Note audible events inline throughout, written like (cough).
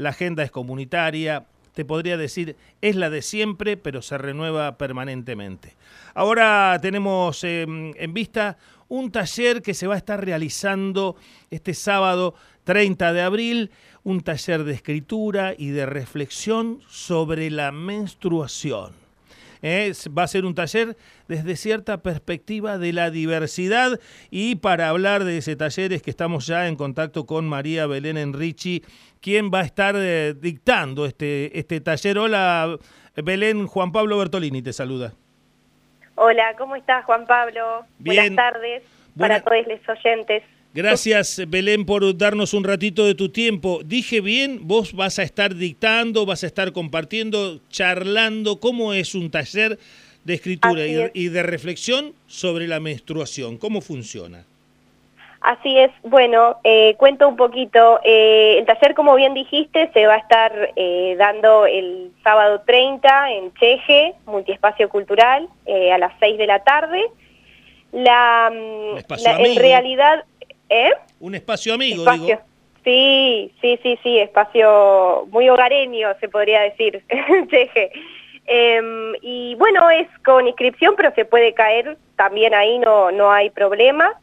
la agenda es comunitaria, te podría decir, es la de siempre, pero se renueva permanentemente. Ahora tenemos em, en vista un taller que se va a estar realizando este sábado 30 de abril, un taller de escritura y de reflexión sobre la menstruación. ¿Eh? va a ser un taller desde cierta perspectiva de la diversidad y para hablar de ese taller es que estamos ya en contacto con María Belén Enrichi, quien va a estar eh, dictando este, este taller. Hola Belén, Juan Pablo Bertolini te saluda. Hola, ¿cómo estás Juan Pablo? Buenas tardes para todos los oyentes. Gracias, Belén, por darnos un ratito de tu tiempo. Dije bien, vos vas a estar dictando, vas a estar compartiendo, charlando. ¿Cómo es un taller de escritura y, de reflexión sobre la menstruación? ¿Cómo funciona? Así es, bueno, eh, cuento un poquito. Eh, el taller, como bien dijiste, se va a estar eh, dando el sábado 30 en Cheje, Multiespacio Cultural, a las 6 de la tarde. La, mm, la en realidad ¿Eh? Un espacio amigo, digo. Sí, sí, sí, sí, espacio muy hogareño, se podría decir, (laughs) Cheje. Em, y bueno, es con inscripción, pero se puede caer, también ahí no, no hay problema.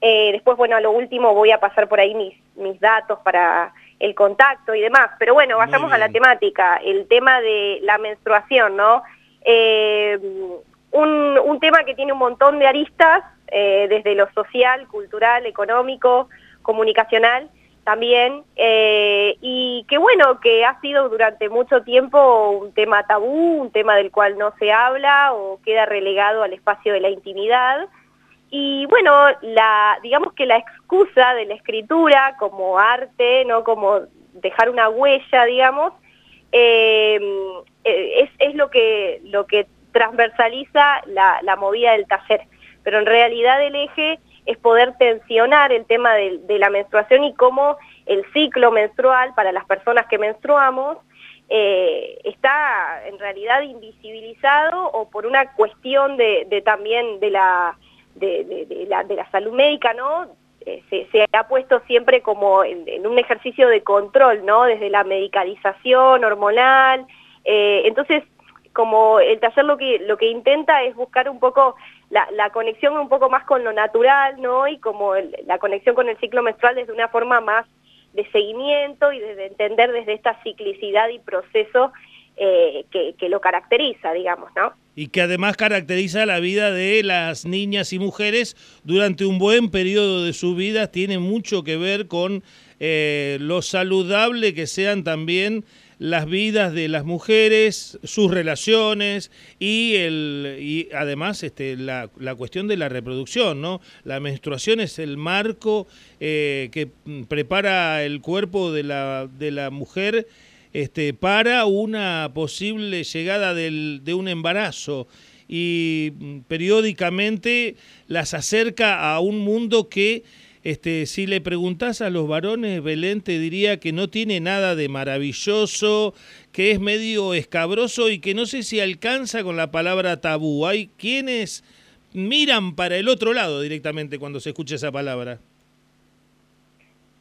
Eh, después, bueno, a lo último voy a pasar por ahí mis, mis datos para el contacto y demás. Pero bueno, vayamos a la temática, el tema de la menstruación, ¿no? Em, un, un tema que tiene un montón de aristas, eh, desde lo social, cultural, económico, comunicacional también, eh, y que bueno, que ha sido durante mucho tiempo un tema tabú, un tema del cual no se habla o queda relegado al espacio de la intimidad. Y bueno, la, digamos que la excusa de la escritura como arte, no como dejar una huella, digamos, eh, es, es, lo, que, lo que transversaliza la, la movida del taller pero en realidad el eje es poder tensionar el tema de, la menstruación y cómo el ciclo menstrual para las personas que menstruamos eh, está en realidad invisibilizado o por una cuestión de, también de la, de, la, salud médica, ¿no? Eh, se, ha puesto siempre como en, un ejercicio de control, ¿no? Desde la medicalización hormonal. Eh, entonces, como el taller lo que, lo que intenta es buscar un poco la, conexión un poco más con lo natural, ¿no? Y como la conexión con el ciclo menstrual desde una forma más de seguimiento y de, entender desde esta ciclicidad y proceso eh, que, lo caracteriza, digamos, ¿no? Y que además caracteriza la vida de las niñas y mujeres durante un buen periodo de su vida, tiene mucho que ver con eh, lo saludable que sean también las vidas de las mujeres, sus relaciones y, el, y además este, la, la cuestión de la reproducción, ¿no? La menstruación es el marco eh, que prepara el cuerpo de la, de la mujer este, para una posible llegada del, de un embarazo y mm, periódicamente las acerca a un mundo que este, si le preguntás a los varones, Belén te diría que no tiene nada de maravilloso, que es medio escabroso y que no sé si alcanza con la palabra tabú. Hay quienes miran para el otro lado directamente cuando se escucha esa palabra.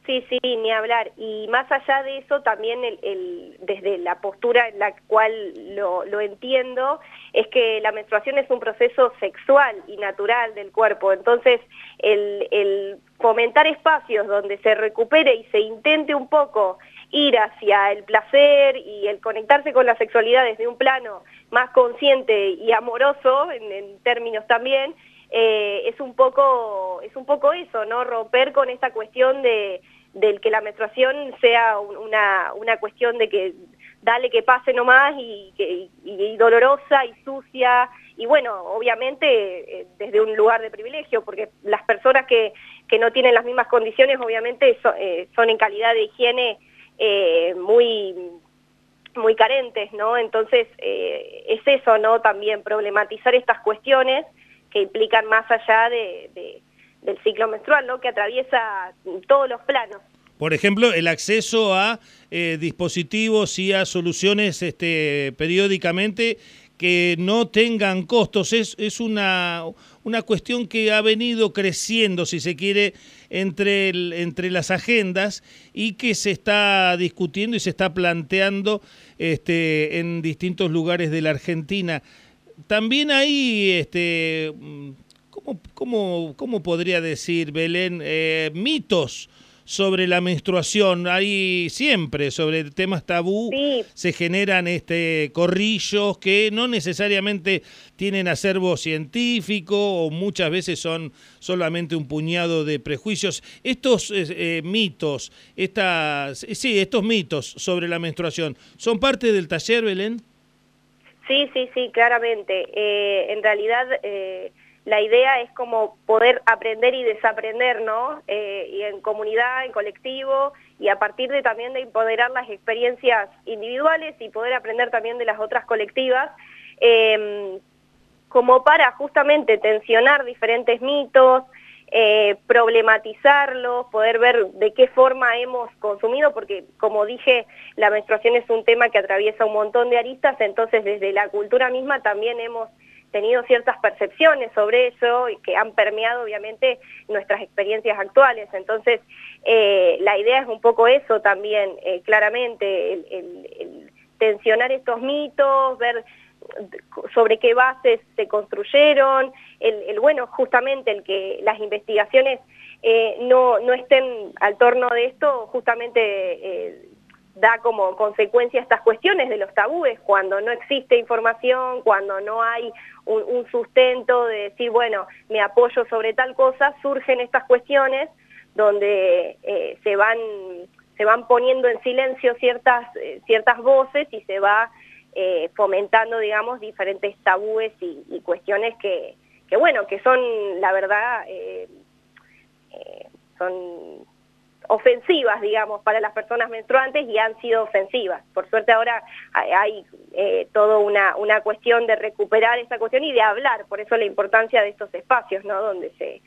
Sí, sí, ni hablar. Y más allá de eso, también el, desde la postura en la cual lo, lo, entiendo, es que la menstruación es un proceso sexual y natural del cuerpo. Entonces, el, el fomentar espacios donde se recupere y se intente un poco ir hacia el placer y el conectarse con la sexualidad desde un plano más consciente y amoroso, en, términos también, eh, es, un poco, es un poco eso, ¿no? Romper con esta cuestión de del que la menstruación sea una, una cuestión de que dale que pase nomás y, y, dolorosa y sucia y bueno, obviamente eh, desde un lugar de privilegio, porque las personas que, que no tienen las mismas condiciones obviamente eh, son en calidad de higiene eh, muy muy carentes, ¿no? Entonces es eso, ¿no? También problematizar estas cuestiones que implican más allá de del ciclo menstrual, ¿no? que atraviesa todos los planos. Por ejemplo, el acceso a eh, dispositivos y a soluciones este, periódicamente que no tengan costos. Es, es una, una cuestión que ha venido creciendo, si se quiere, entre, entre las agendas y que se está discutiendo y se está planteando este, en distintos lugares de la Argentina. También hay, este, ¿cómo, cómo, cómo podría decir, Belén, eh, mitos sobre la menstruación. Hay siempre sobre temas tabú se generan este corrillos que no necesariamente tienen acervo científico o muchas veces son solamente un puñado de prejuicios. Estos eh, mitos, estas, sí, estos mitos sobre la menstruación, ¿son parte del taller, Belén? Sí, sí, sí, claramente. Eh, en realidad... Eh la idea es como poder aprender y desaprender, ¿no? Eh, y en comunidad, en colectivo, y a partir de también de empoderar las experiencias individuales y poder aprender también de las otras colectivas, em, como para justamente tensionar diferentes mitos, eh, problematizarlos, poder ver de qué forma hemos consumido, porque como dije, la menstruación es un tema que atraviesa un montón de aristas, entonces desde la cultura misma también hemos tenido ciertas percepciones sobre eso y que han permeado obviamente nuestras experiencias actuales. Entonces, eh, la idea es un poco eso también, eh, claramente, el, tensionar estos mitos, ver sobre qué bases se construyeron, el, bueno, justamente el que las investigaciones eh, no, no estén al torno de esto, justamente da como consecuencia estas cuestiones de los tabúes, cuando no existe información, cuando no hay un, sustento de decir, bueno, me apoyo sobre tal cosa, surgen estas cuestiones donde eh, se, van, se van poniendo en silencio ciertas, eh, ciertas voces y se va eh, fomentando, digamos, diferentes tabúes y, y cuestiones que, que, bueno, que son, la verdad, son ofensivas, digamos, para las personas menstruantes y han sido ofensivas. Por suerte ahora hay eh, toda una, una cuestión de recuperar esa cuestión y de hablar, por eso la importancia de estos espacios, ¿no? Donde se,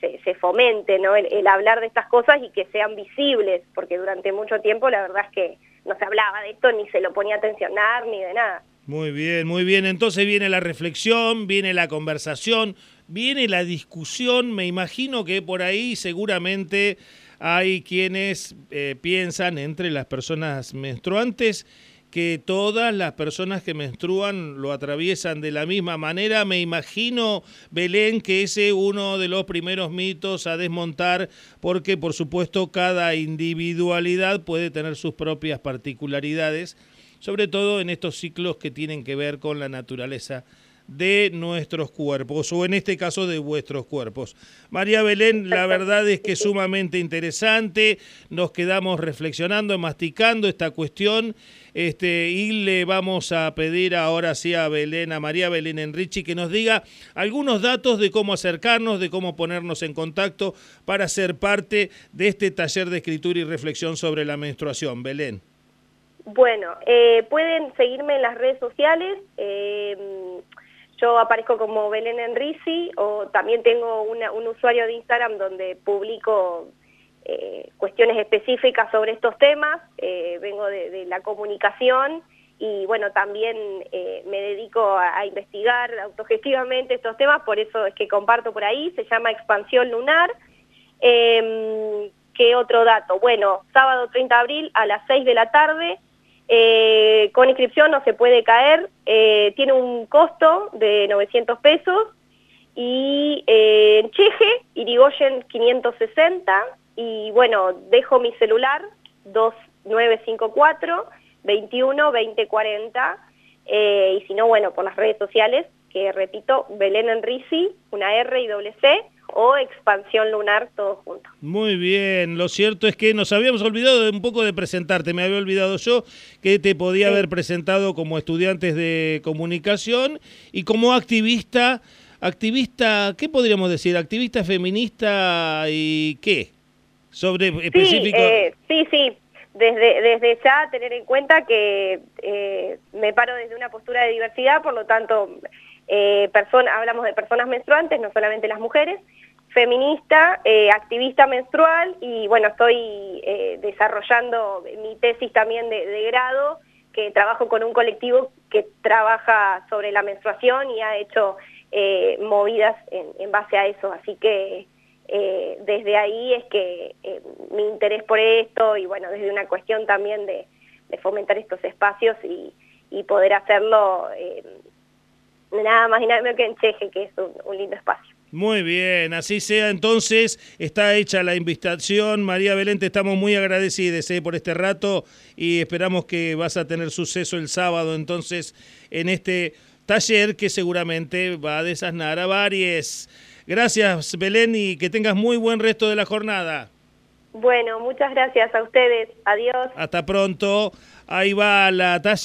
se, fomente, ¿no? El, hablar de estas cosas y que sean visibles, porque durante mucho tiempo la verdad es que no se hablaba de esto, ni se lo ponía a atencionar, ni de nada. Muy bien, muy bien. Entonces viene la reflexión, viene la conversación, viene la discusión. Me imagino que por ahí seguramente hay quienes eh, piensan entre las personas menstruantes que todas las personas que menstruan lo atraviesan de la misma manera. Me imagino, Belén, que ese es uno de los primeros mitos a desmontar, porque por supuesto cada individualidad puede tener sus propias particularidades, sobre todo en estos ciclos que tienen que ver con la naturaleza de nuestros cuerpos, o en este caso de vuestros cuerpos. María Belén, la verdad es que es sumamente interesante, nos quedamos reflexionando, masticando esta cuestión, este, y le vamos a pedir ahora sí a Belén, a María Belén Enrichi, que nos diga algunos datos de cómo acercarnos, de cómo ponernos en contacto para ser parte de este taller de escritura y reflexión sobre la menstruación. Belén. Bueno, eh, pueden seguirme en las redes sociales. Eh, yo aparezco como Belén Enrisi o también tengo un usuario de Instagram donde publico eh, cuestiones específicas sobre estos temas, eh, vengo de, la comunicación y bueno, también eh, me dedico a, investigar autogestivamente estos temas, por eso es que comparto por ahí, se llama Expansión Lunar. Em, ¿Qué otro dato? Bueno, sábado 30 de abril a las 6 de la tarde con inscripción no se puede caer, eh, tiene un costo de 900 pesos y eh, en Cheje, Irigoyen 560 y bueno, dejo mi celular 2954 21 2040 y si no, bueno, por las redes sociales, que repito, Belén Enrisi, una R y doble C, o expansión lunar todos juntos. Muy bien, lo cierto es que nos habíamos olvidado de un poco de presentarte, me había olvidado yo que te podía haber presentado como estudiantes de comunicación y como activista, activista, ¿qué podríamos decir? Activista feminista y qué? Sobre específico. Sí, eh, sí, sí. Desde, desde ya tener en cuenta que eh, me paro desde una postura de diversidad, por lo tanto eh, hablamos de personas menstruantes, no solamente las mujeres, feminista, eh, activista menstrual y bueno, estoy eh, desarrollando mi tesis también de, grado, que trabajo con un colectivo que trabaja sobre la menstruación y ha hecho movidas en, base a eso, así que desde ahí es que mi interés por esto y bueno, desde una cuestión también de, fomentar estos espacios y, poder hacerlo nada más y nada menos que en Cheje, que es un, lindo espacio. Muy bien, así sea entonces, está hecha la invitación. María Belén, te estamos muy agradecidos por este rato y esperamos que vas a tener suceso el sábado entonces en este taller que seguramente va a desasnar a varios. Gracias, Belén, y que tengas muy buen resto de la jornada. Bueno, muchas gracias a ustedes. Adiós. Hasta pronto. Ahí va la talla.